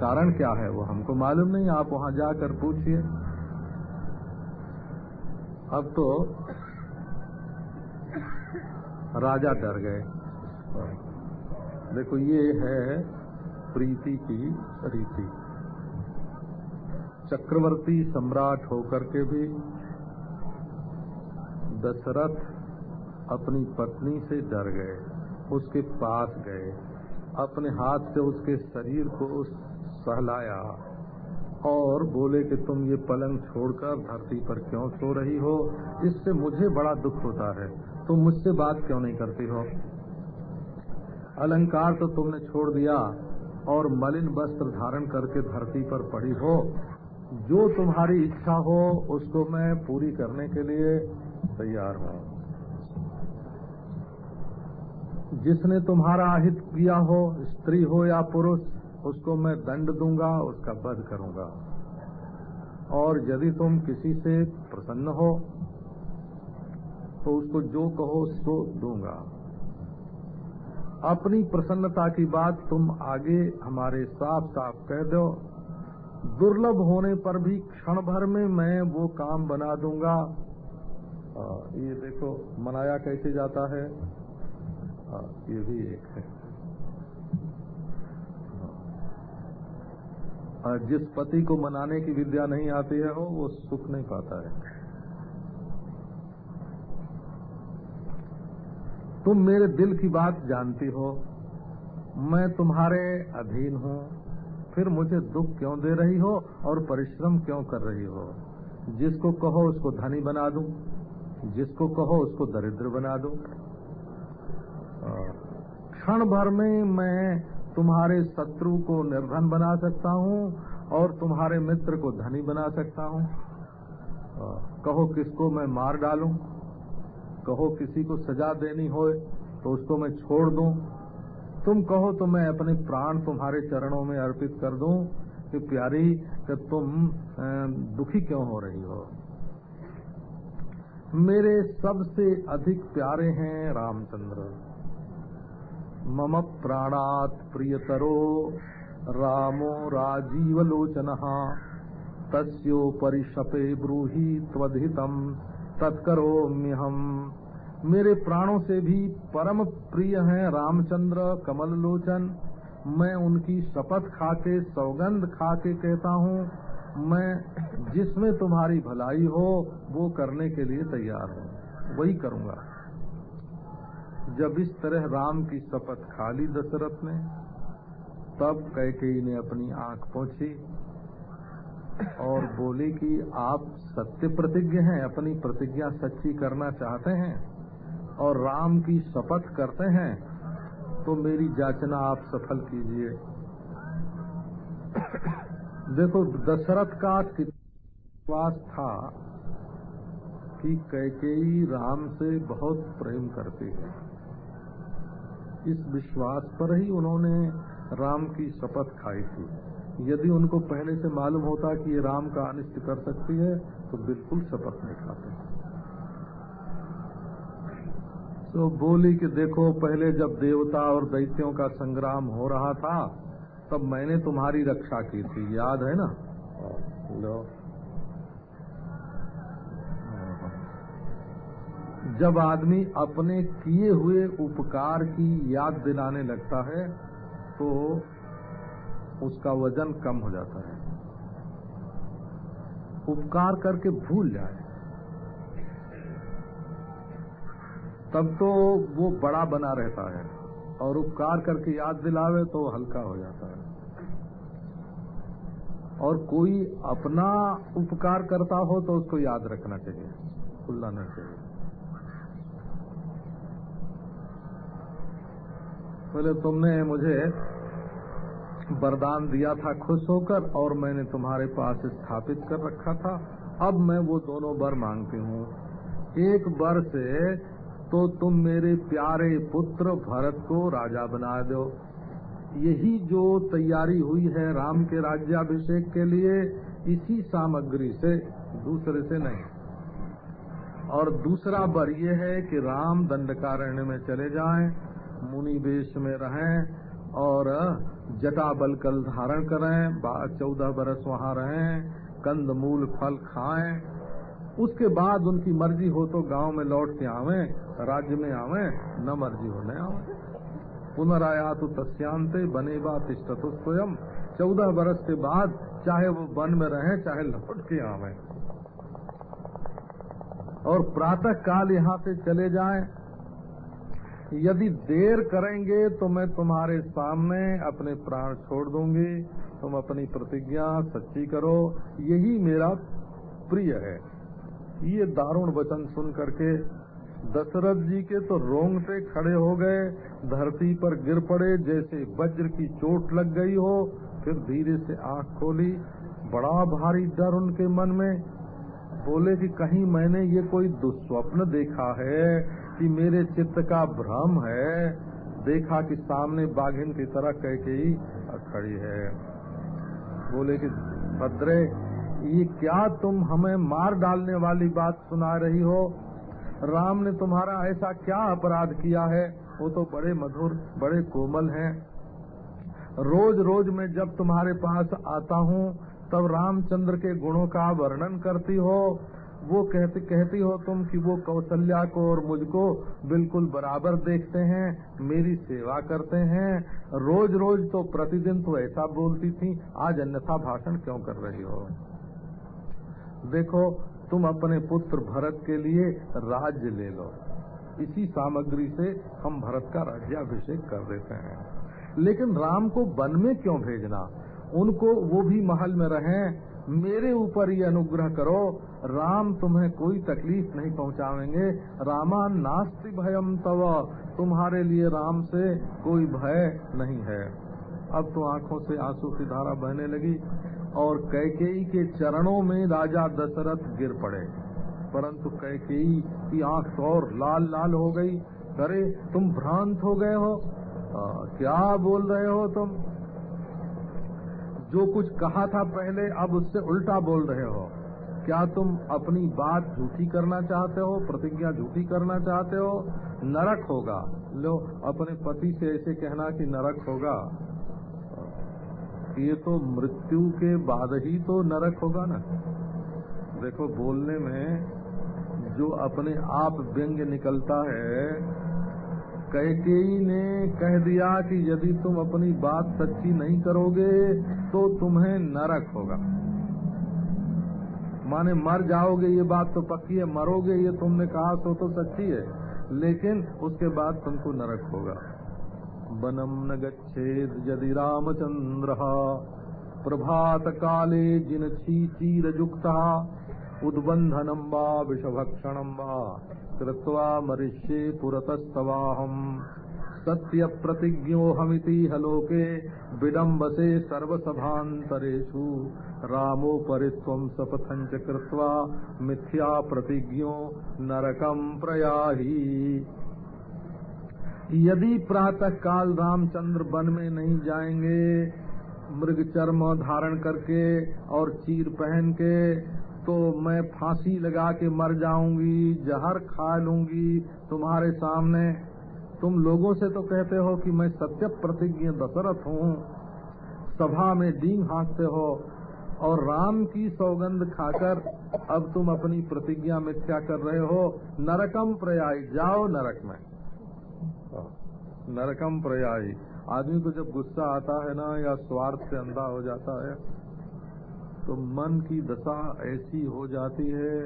कारण क्या है वो? हमको मालूम नहीं, आप वहाँ जाकर पूछिए। अब तो राजा डर गए। देखो, ये है प्रीति की रीति। चक्रवर्ती सम्राट होकर के भी दशरथ अपनी पत्नी से डर गए, उसके पास गए, अपने हाथ से उसके शरीर को सहलाया और बोले कि तुम ये पलंग छोड़कर धरती पर क्यों सो रही हो? इससे मुझे बड़ा दुख होता है। तुम मुझसे बात क्यों नहीं करती हो? अलंकार तो तुमने छोड़ दिया। और मलिन वस्त्र धारण करके धरती पर पड़ी हो। जो तुम्हारी इच्छा हो, उसको मैं पूरी करने के लिए तैयार हूँ। जिसने तुम्हारा अहित किया हो, स्त्री हो या पुरुष, उसको मैं दंड दूँगा, उसका वध करूँगा। और यदि तुम किसी से प्रसन्न हो तो उसको जो कहो, सो दूँगा। अपनी प्रसन्नता की बात तुम आगे हमारे साफ़ साफ़ कह दो। दुर्लभ होने पर भी क्षण भर में मैं वो काम बना दूँगा। आ, ये देखो मनाया कैसे जाता है? आ, ये भी एक है। जिस पति को मनाने की विद्या नहीं आती है वो सुख नहीं पाता है। तुम मेरे दिल की बात जानती हो। मैं तुम्हारे अधीन हूँ। फिर मुझे दुख क्यों दे रही हो और परिश्रम क्यों कर रही हो? जिसको कहो उसको धनी बना दूँ। जिसको कहो उसको दरिद्र बना दूँ। क्षण भर में मैं तुम्हारे शत्रु को निर्धन बना सकता हूँ और तुम्हारे मित्र को धनी बना सकता हूँ। कहो, किसको मैं मार डालूं? कहो किसी को सजा देनी हो तो उसको मैं छोड़ दूँ। तुम कहो तो मैं अपने प्राण तुम्हारे चरणों में अर्पित कर दूँ कि प्यारी, कि तुम दुखी क्यों हो रही हो? मेरे सबसे अधिक प्यारे हैं रामचंद्र। मम प्राणात प्रियतरो रामो राजीव लोचन तस्ोपरि शपे ब्रूहि त्वधितम, तत्करोम्यहम। मेरे प्राणों से भी परम प्रिय हैं रामचंद्र कमल लोचन मैं उनकी शपथ खाके, सौगंध खाके कहता हूँ, मैं जिसमें तुम्हारी भलाई हो, वो करने के लिए तैयार हूँ। वही करूँगा। जब इस तरह राम की शपथ खा ली दशरथ ने, तब कैकेयी ने अपनी आँख पहुँची और बोली कि आप सत्य प्रतिज्ञ हैं, अपनी प्रतिज्ञा सच्ची करना चाहते हैं। और राम की शपथ करते हैं तो मेरी जाचना आप सफल कीजिए। देखो, दशरथ का विश्वास था कि कैकेयी राम से बहुत प्रेम करती है। इस विश्वास पर ही उन्होंने राम की शपथ खाई थी। यदि उनको पहले से मालूम होता कि ये राम का अनिष्ट कर सकती है तो बिल्कुल शपथ नहीं खाते। तो बोली कि देखो पहले जब देवता और दैत्यों का संग्राम हो रहा था तब मैंने तुम्हारी रक्षा की थी। याद है ना? लो। जब आदमी अपने किए हुए उपकार की याद दिलाने लगता है तो उसका वज़न कम हो जाता है। उपकार करके भूल जाए। तब तो वो बड़ा बना रहता है और उपकार करके याद दिलावे तो हल्का हो जाता है। और कोई अपना उपकार करता हो तो उसको याद रखना चाहिए भूलना चाहिए पहले तुमने मुझे वरदान दिया था खुश होकर और मैंने तुम्हारे पास स्थापित कर रखा था। अब मैं वो दोनों बर मांगती हूँ। एक वर्ष तो तुम मेरे प्यारे पुत्र भरत को राजा बना दो। यही जो तैयारी हुई है राम के राज्याभिषेक के लिए इसी सामग्री से दूसरे से नहीं। और दूसरा बर ये है कि राम दंडकारण्य में चले जाएँ, मुनि वेश में रहें और जटा बल कल धारण करें चौदह बरस वहाँ रहें कंद मूल फल खाएँ उसके बाद उनकी मर्ज़ी हो तो गाँव में लौट के आवे, राज्य में आवे, न मर्ज़ी हो न आवे। पुनराया तो तस्यांते बने बात स्वयं। चौदह बरस के बाद चाहे वो वन में रहे, चाहे लौट के आवे। और प्रातः काल यहाँ से चले जाएँ। यदि देर करेंगे तो मैं तुम्हारे सामने अपने प्राण छोड़ दूँगी। तुम अपनी प्रतिज्ञा सच्ची करो। यही मेरा प्रिय है। ये दारुण वचन सुन करके दशरथ जी के तो रोंगटे खड़े हो गए, धरती पर गिर पड़े, जैसे वज्र की चोट लग गई हो, फिर धीरे से आँख खोली। बड़ा भारी डर उनके मन में। बोले कि कहीं मैंने ये कोई दुस्वप्न देखा है कि मेरे चित्त का भ्रम है? देखा कि सामने बाघिन की तरह कह के ही खड़ी है। बोले कि भद्रे ये क्या तुम हमें मार डालने वाली बात सुना रही हो? राम ने तुम्हारा ऐसा क्या अपराध किया है? वो तो बड़े मधुर, बड़े कोमल हैं। रोज रोज मैं जब तुम्हारे पास आता हूँ, तब रामचंद्र के गुणों का वर्णन करती हो। वो कहती कहती हो तुम कि वो कौशल्या को और मुझको बिल्कुल बराबर देखते हैं, मेरी सेवा करते हैं। रोज रोज तो प्रतिदिन तो ऐसा बोलती थी, आज अन्यथा भाषण क्यों कर रही हो? देखो, तुम अपने पुत्र भरत के लिए राज्य ले लो। इसी सामग्री से हम भरत का राज्याभिषेक कर देते हैं। लेकिन राम को वन में क्यों भेजना? उनको वो भी महल में रहें। मेरे ऊपर ये अनुग्रह करो। राम तुम्हें कोई तकलीफ़ नहीं पहुंचावेंगे रामा नास्ति भयम तव। तुम्हारे लिए राम से कोई भय नहीं है। अब तो आँखों से आँसू की धारा बहने लगी। और कैकेयी के चरणों में राजा दशरथ गिर पड़े। परंतु कैकेयी की आँख और लाल लाल हो गई। अरे तुम भ्रांत हो गए हो। आ, क्या बोल रहे हो तुम? जो कुछ कहा था पहले अब उससे उल्टा बोल रहे हो। क्या तुम अपनी बात झूठी करना चाहते हो? प्रतिज्ञा झूठी करना चाहते हो? नरक होगा। लो अपने पति से ऐसे कहना कि नरक होगा। ये तो मृत्यु के बाद ही तो नरक होगा ना। देखो, बोलने में जो अपने आप व्यंग निकलता है कैकेयी ने कह दिया कि यदि तुम अपनी बात सच्ची नहीं करोगे तो तुम्हें नरक होगा। माने मर जाओगे, ये बात तो पक्की है, मरोगे, ये तुमने कहा तो तो सच्ची है। लेकिन उसके बाद तुमको नरक होगा। वनम न गच्छेद यदि रामचंद्र प्रभात काले जिन चीरयुक्त उद्बंधनम वा विषभक्षणम वा कृत्वा मरिष्ये पुरतस्तवाहम। सत्य प्रतिज्ञोहमिति हलोके विडम्बसे सर्वसभान्तरेषु रामोपरित्वं सपथं च कृत्वा मिथ्या प्रतिज्ञो नरकम प्रयाही। यदि प्रातः काल रामचंद्र वन में नहीं जाएँगे, मृग चर्म धारण करके और चीर पहन के तो मैं फांसी लगा के मर जाऊँगी, जहर खा लूँगी तुम्हारे सामने। तुम लोगों से तो कहते हो कि मैं सत्य प्रतिज्ञ दशरथ हूँ। सभा में डींग हाँकते हो और राम की सौगंध खाकर अब तुम अपनी प्रतिज्ञा मिथ्या कर रहे हो। नरकम प्रयाय, जाओ नरक में। नरकम प्रयाई आदमी को जब गुस्सा आता है ना या स्वार्थ से अंधा हो जाता है तो मन की दशा ऐसी हो जाती है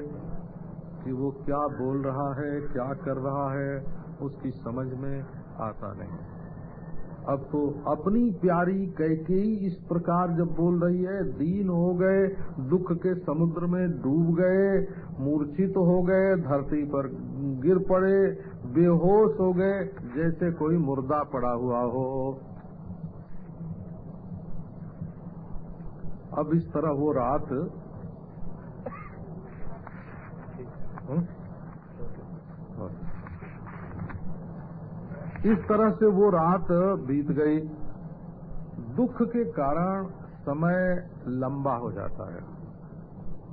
कि वो क्या बोल रहा है, क्या कर रहा है, उसकी समझ में आता नहीं। अब तो अपनी प्यारी कैकेयी इस प्रकार जब बोल रही है दीन हो गए दुख के समुद्र में डूब गए मूर्छित तो हो गए धरती पर गिर पड़े बेहोश हो गए जैसे कोई मुर्दा पड़ा हुआ हो। अब इस तरह वो रात इस तरह से वो रात बीत गई। दुख के कारण समय लंबा हो जाता है।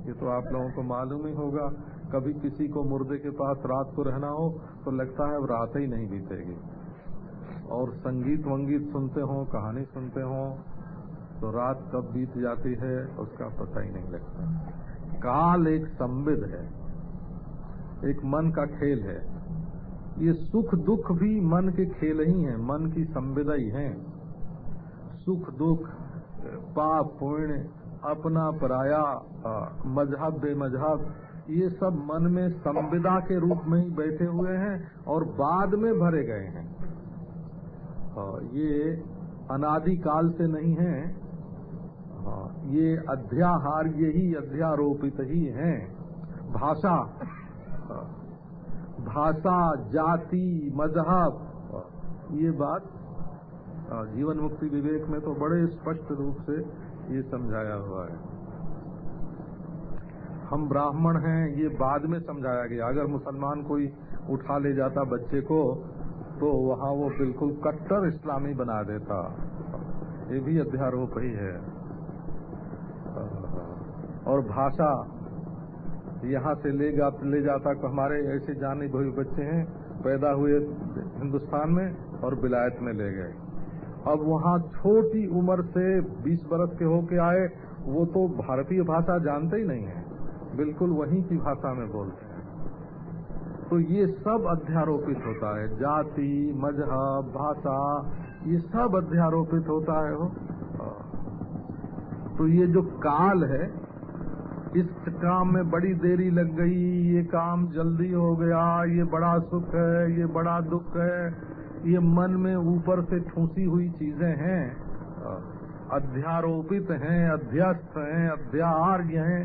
ये तो आप लोगों को मालूम ही होगा, कभी किसी को मुर्दे के पास रात को रहना हो तो लगता है अब रात ही नहीं बीतेगी। और संगीत वंगीत सुनते हो, कहानी सुनते हो तो रात कब बीत जाती है, उसका पता ही नहीं लगता। काल एक संविद है, एक मन का खेल है। ये सुख दुख भी मन के खेल ही हैं, मन की संविदा ही है। सुख दुख, पाप पुण्य, अपना पराया मज़हब, बेमजहब, ये सब मन में संविदा के रूप में ही बैठे हुए हैं और बाद में भरे गए हैं। ये अनादिकाल से नहीं है। ये अध्याहार, ये ही अध्यारोपित ही हैं। भाषा भाषा, जाति, मज़हब। ये बात जीवन मुक्ति विवेक में तो बड़े स्पष्ट रूप से ये समझाया हुआ है। हम ब्राह्मण हैं, ये बाद में समझाया गया। अगर मुसलमान कोई उठा ले जाता बच्चे को तो वहाँ वो बिल्कुल कट्टर इस्लामी बना देता। ये भी अध्यारोप ही है। और भाषा यहाँ से ले जा, ले जाता को हमारे ऐसे जाने भाई बच्चे हैं, पैदा हुए हिंदुस्तान में और विलायत में ले गए। अब वहाँ छोटी उम्र से 20 बरस के होके आए, वो तो भारतीय भाषा जानते ही नहीं है। बिल्कुल वहीं की भाषा में बोलते हैं। तो ये सब अध्यारोपित होता है। जाति, मज़हब, भाषा, ये सब अध्यारोपित होता है हो तो ये जो काल है इस काम में बड़ी देरी लग गई। ये काम जल्दी हो गया। ये बड़ा सुख है, ये बड़ा दुख है। ये मन में ऊपर से ठूसी हुई चीज़ें हैं। अध्यारोपित हैं, अध्यस्त हैं अध्यार्य हैं।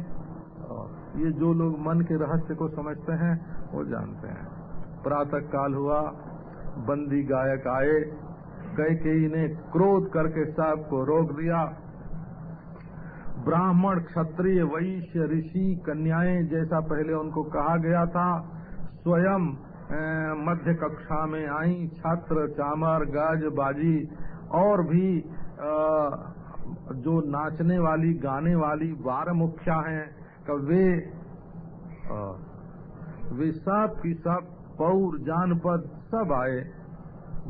ये जो लोग मन के रहस्य को समझते हैं, वो जानते हैं। प्रातः काल हुआ, बंदी गायक आए कई ने क्रोध करके साहब को रोक दिया। ब्राह्मण क्षत्रिय वैश्य ऋषि कन्याएँ जैसा पहले उनको कहा गया था स्वयं मध्य कक्षा में आई छात्र चामर गाज बाजी और भी जो नाचने वाली गाने वाली वार मुखिया हैं वे आ, वे सब की सब पौर जानपद सब आए।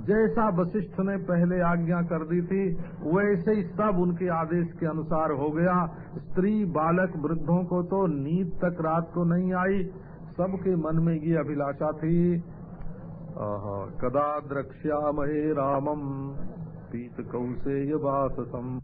जैसा वशिष्ठ ने पहले आज्ञा कर दी थी, वैसे ही सब उनके आदेश के अनुसार हो गया। स्त्री बालक वृद्धों को तो नींद तक रात को नहीं आई, सबके मन में ये अभिलाषा थी कदा द्रक्ष्यामहे रामम, पीत कौशेय वासम